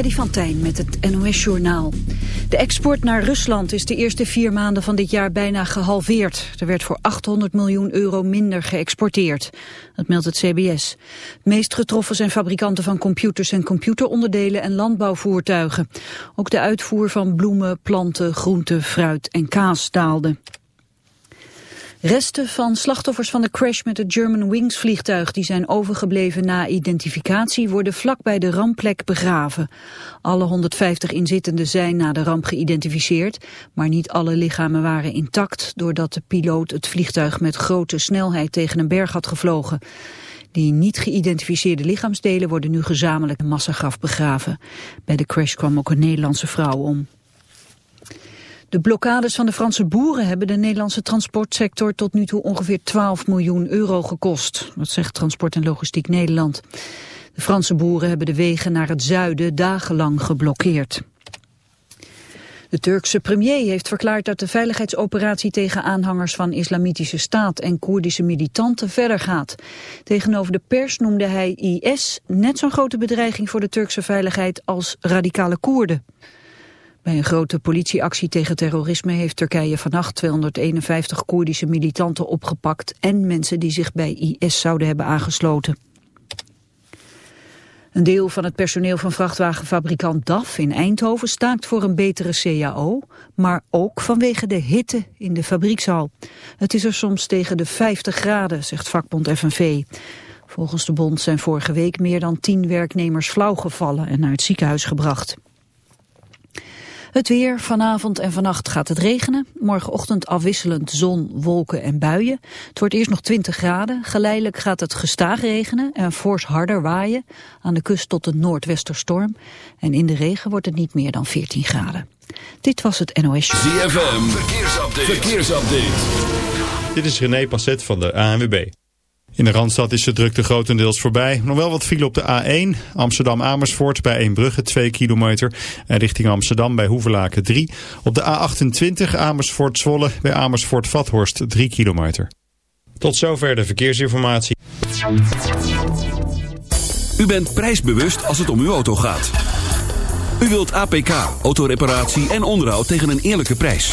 Freddy van Tijn met het NOS-journaal. De export naar Rusland is de eerste vier maanden van dit jaar bijna gehalveerd. Er werd voor 800 miljoen euro minder geëxporteerd. Dat meldt het CBS. Het meest getroffen zijn fabrikanten van computers en computeronderdelen en landbouwvoertuigen. Ook de uitvoer van bloemen, planten, groenten, fruit en kaas daalde. Resten van slachtoffers van de crash met het German Wings vliegtuig die zijn overgebleven na identificatie worden vlak bij de rampplek begraven. Alle 150 inzittenden zijn na de ramp geïdentificeerd, maar niet alle lichamen waren intact doordat de piloot het vliegtuig met grote snelheid tegen een berg had gevlogen. Die niet geïdentificeerde lichaamsdelen worden nu gezamenlijk in massagraf begraven. Bij de crash kwam ook een Nederlandse vrouw om. De blokkades van de Franse boeren hebben de Nederlandse transportsector tot nu toe ongeveer 12 miljoen euro gekost. Dat zegt Transport en Logistiek Nederland. De Franse boeren hebben de wegen naar het zuiden dagenlang geblokkeerd. De Turkse premier heeft verklaard dat de veiligheidsoperatie tegen aanhangers van islamitische staat en Koerdische militanten verder gaat. Tegenover de pers noemde hij IS net zo'n grote bedreiging voor de Turkse veiligheid als radicale Koerden. Bij een grote politieactie tegen terrorisme heeft Turkije vannacht 251 Koerdische militanten opgepakt en mensen die zich bij IS zouden hebben aangesloten. Een deel van het personeel van vrachtwagenfabrikant DAF in Eindhoven staakt voor een betere CAO, maar ook vanwege de hitte in de fabriekshal. Het is er soms tegen de 50 graden, zegt vakbond FNV. Volgens de bond zijn vorige week meer dan 10 werknemers flauwgevallen en naar het ziekenhuis gebracht. Het weer, vanavond en vannacht gaat het regenen. Morgenochtend afwisselend zon, wolken en buien. Het wordt eerst nog 20 graden. Geleidelijk gaat het gestaag regenen en fors harder waaien. Aan de kust tot een noordwesterstorm. En in de regen wordt het niet meer dan 14 graden. Dit was het NOS Show. ZFM, verkeersupdate. verkeersupdate. Dit is René Passet van de ANWB. In de Randstad is de drukte grotendeels voorbij. Nog wel wat file op de A1. Amsterdam-Amersfoort bij Eembrugge 2 kilometer. En richting Amsterdam bij Hoevelaken 3. Op de A28 Amersfoort-Zwolle bij Amersfoort-Vathorst 3 kilometer. Tot zover de verkeersinformatie. U bent prijsbewust als het om uw auto gaat. U wilt APK, autoreparatie en onderhoud tegen een eerlijke prijs.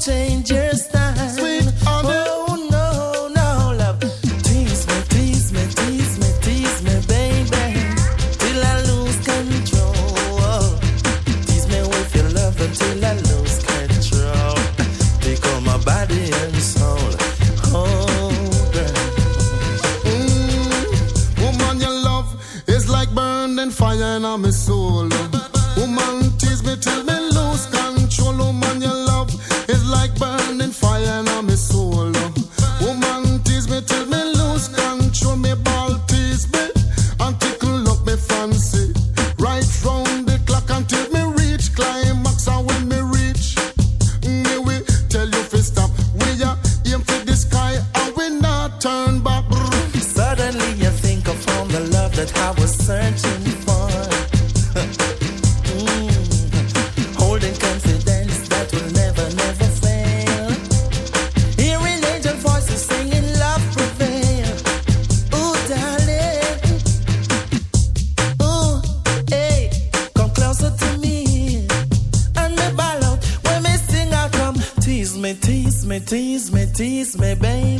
dangerous Tease me, baby.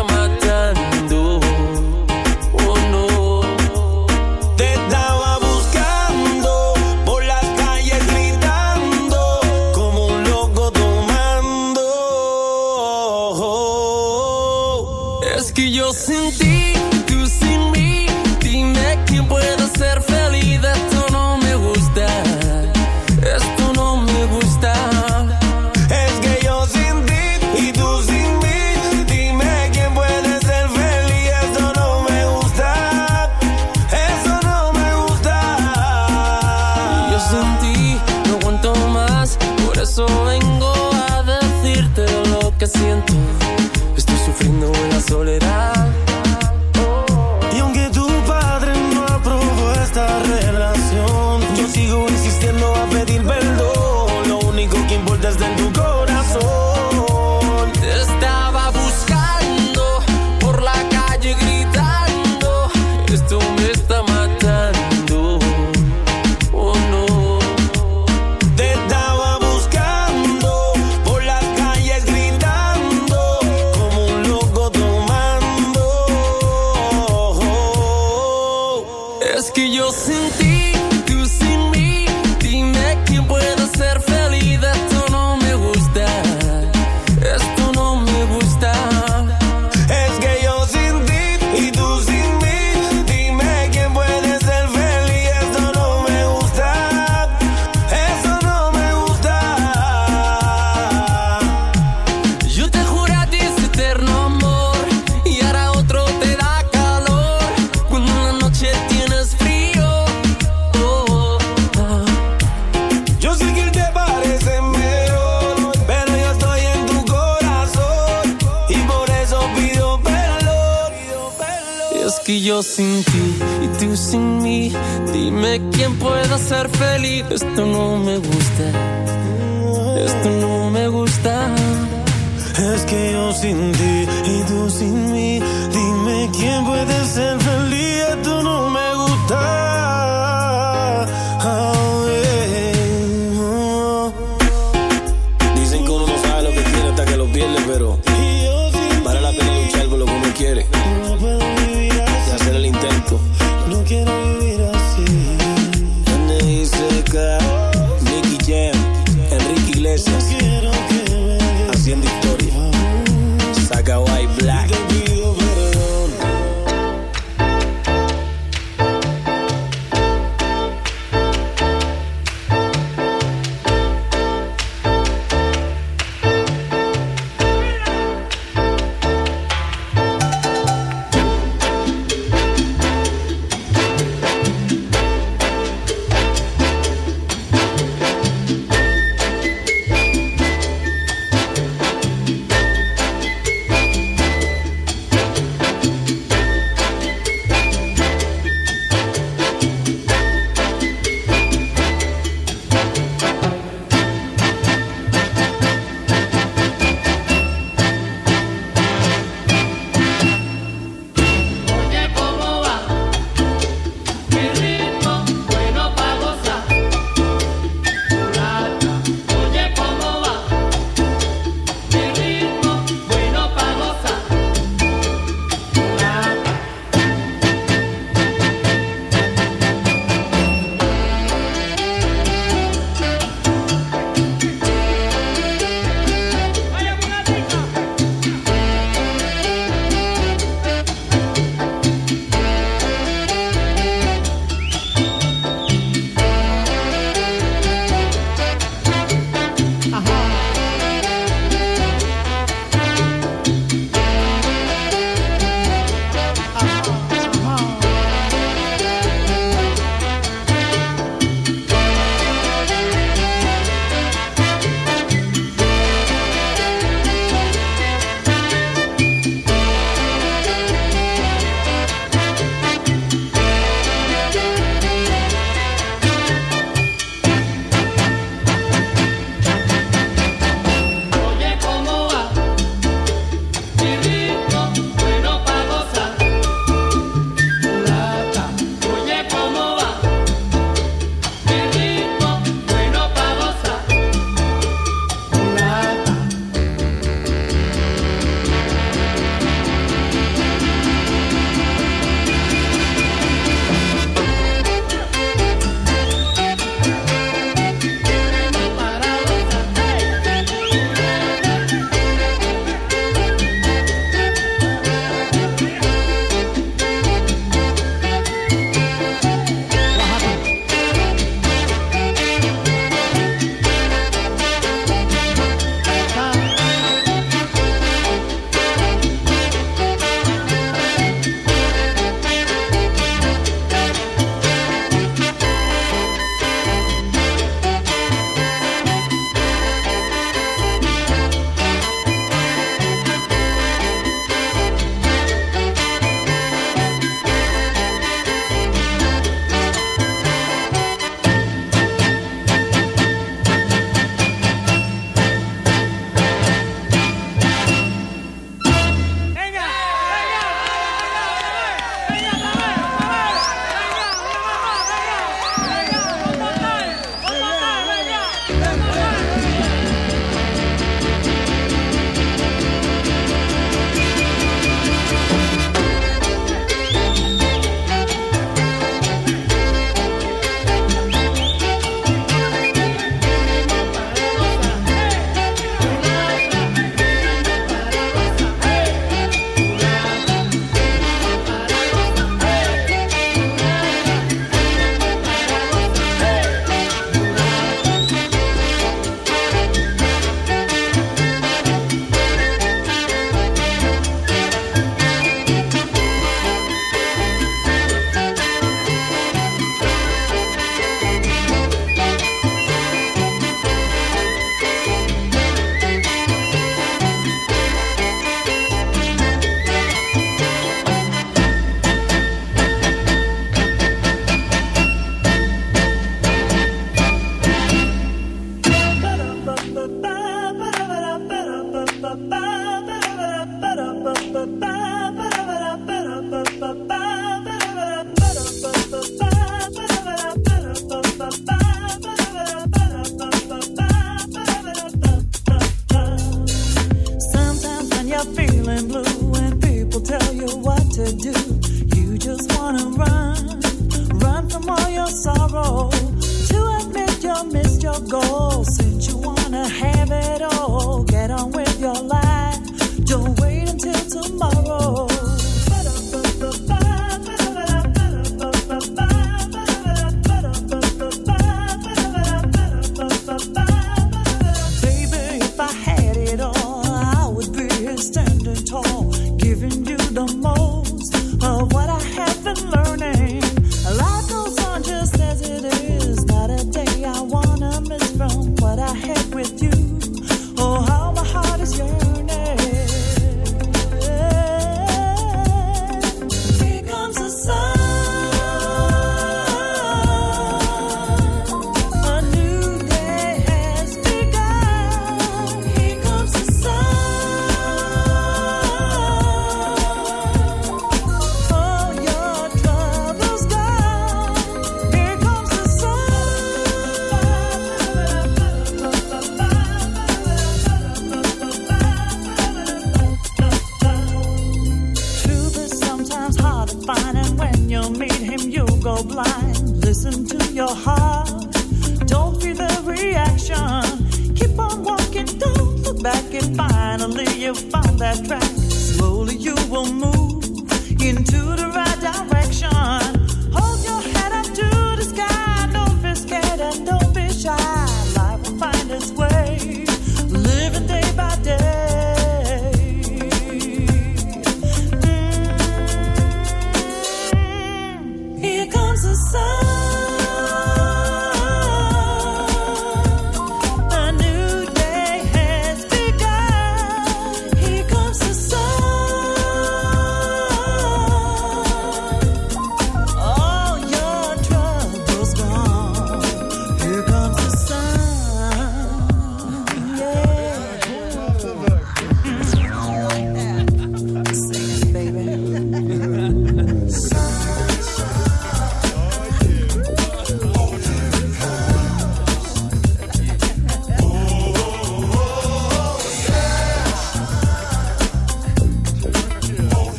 into the right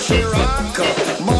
she.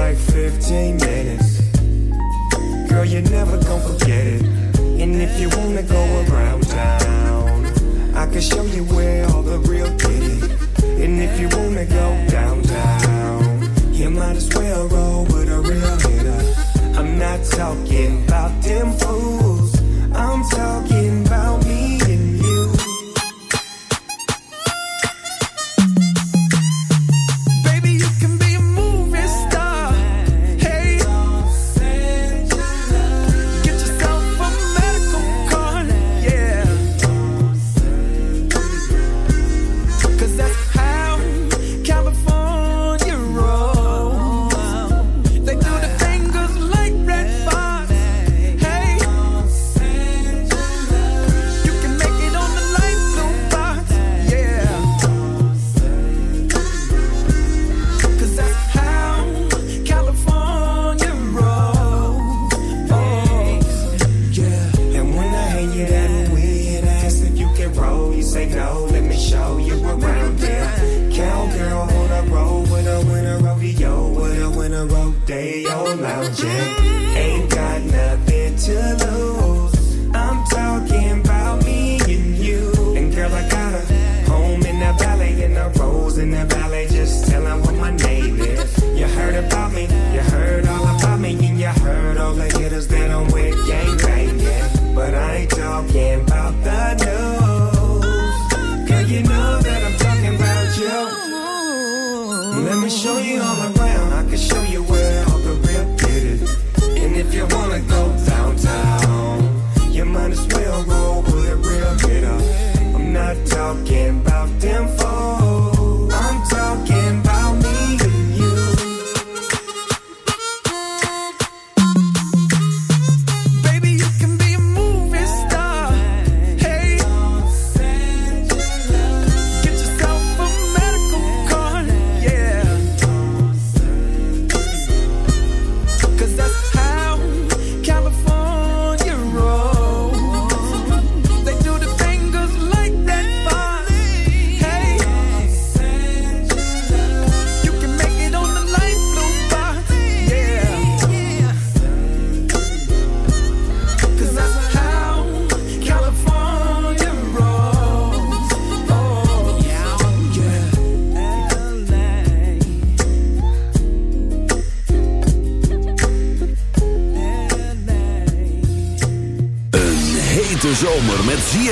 like 15 minutes. Girl, you're never gonna forget it. And if you wanna go around town, I can show you where all the real kitty. And if you wanna go downtown, you might as well roll with a real hitter. I'm not talking about them fools, I'm talking.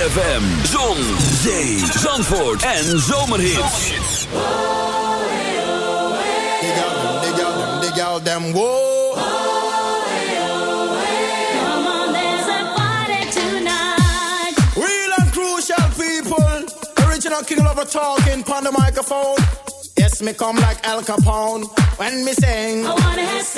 ZFM, Zon, Zee, Zandvoort en Zomerhits. Dig out them, dig out them, dig out them, whoa. King Lover talking on the microphone. Yes, me come like Al Capone when me sing. I wanna have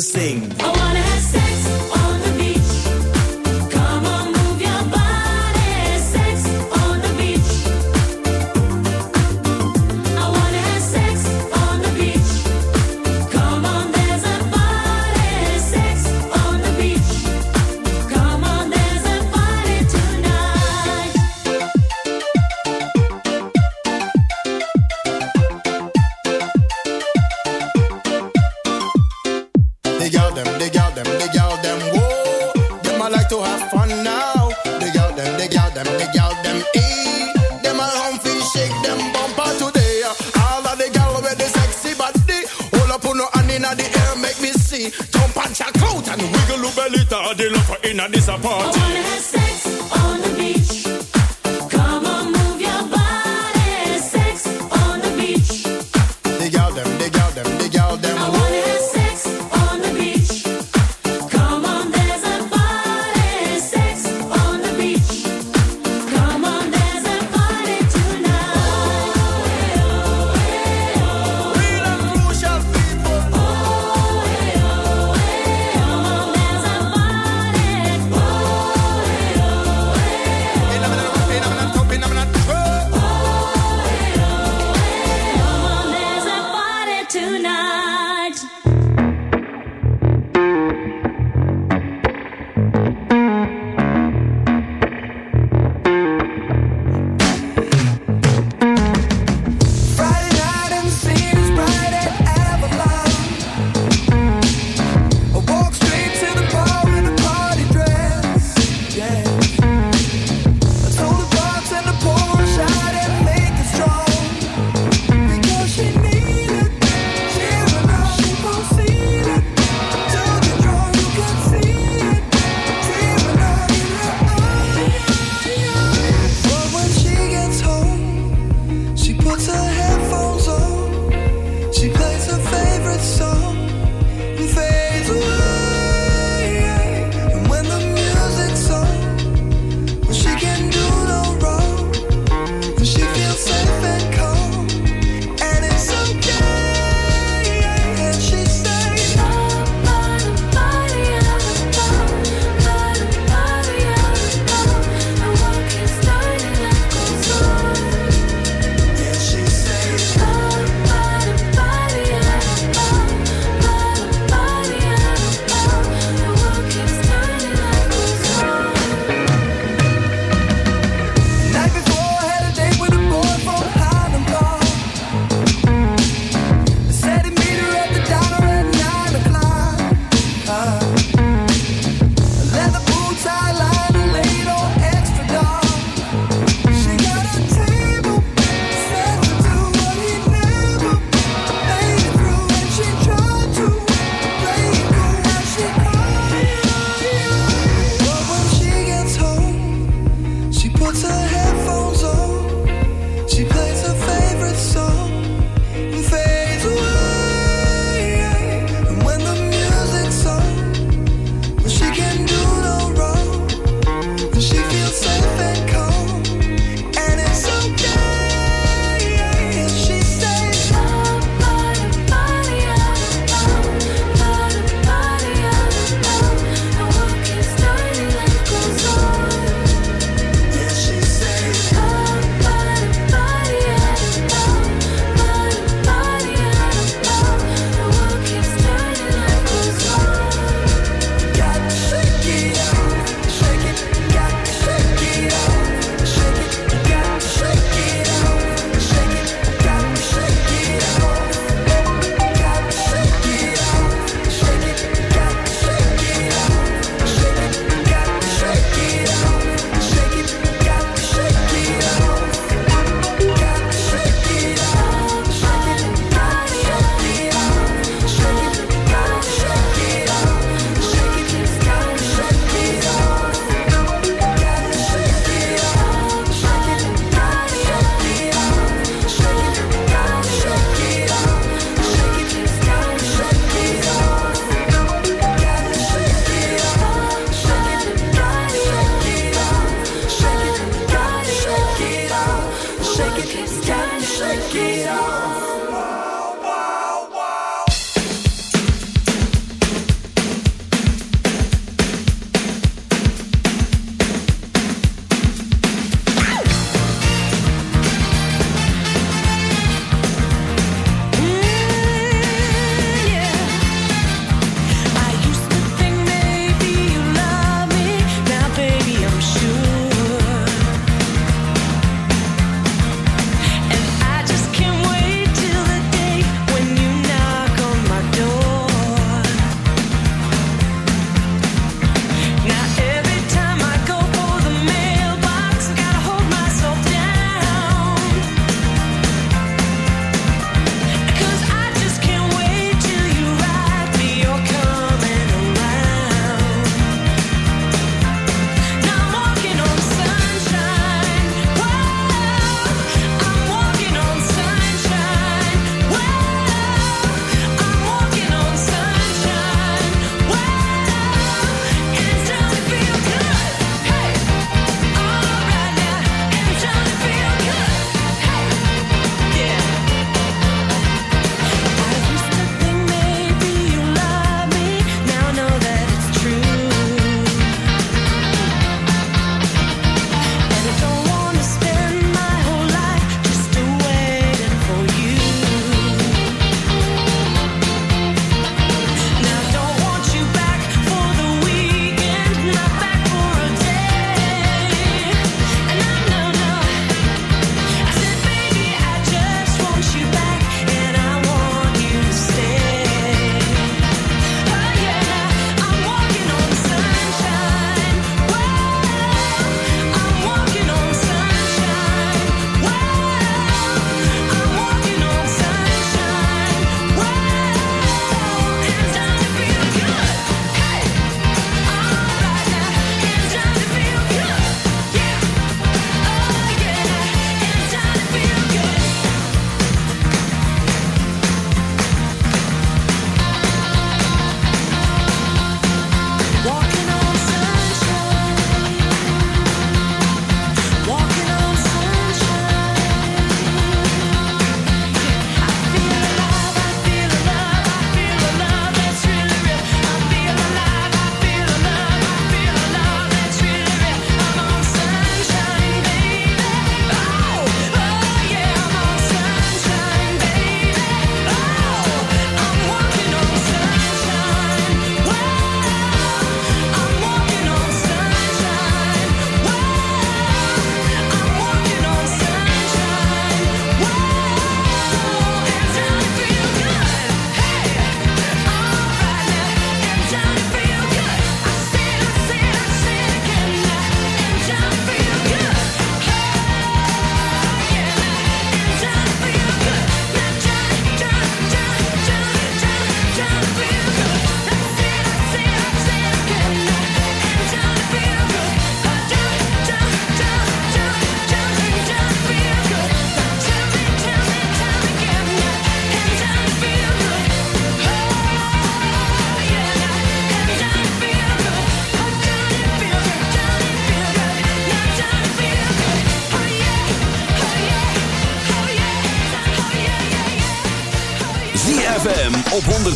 sing. Them, the girl them, the girl them, whoa. Them I like to have fun now. The girl them, the girl them, the girl them, eh. Them home fi shake them bumper today. All of the girl with the sexy body. Hold up on no hand inna the air, make me see. Jump and check out and wiggle your belly. The love for inna this party.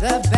the best.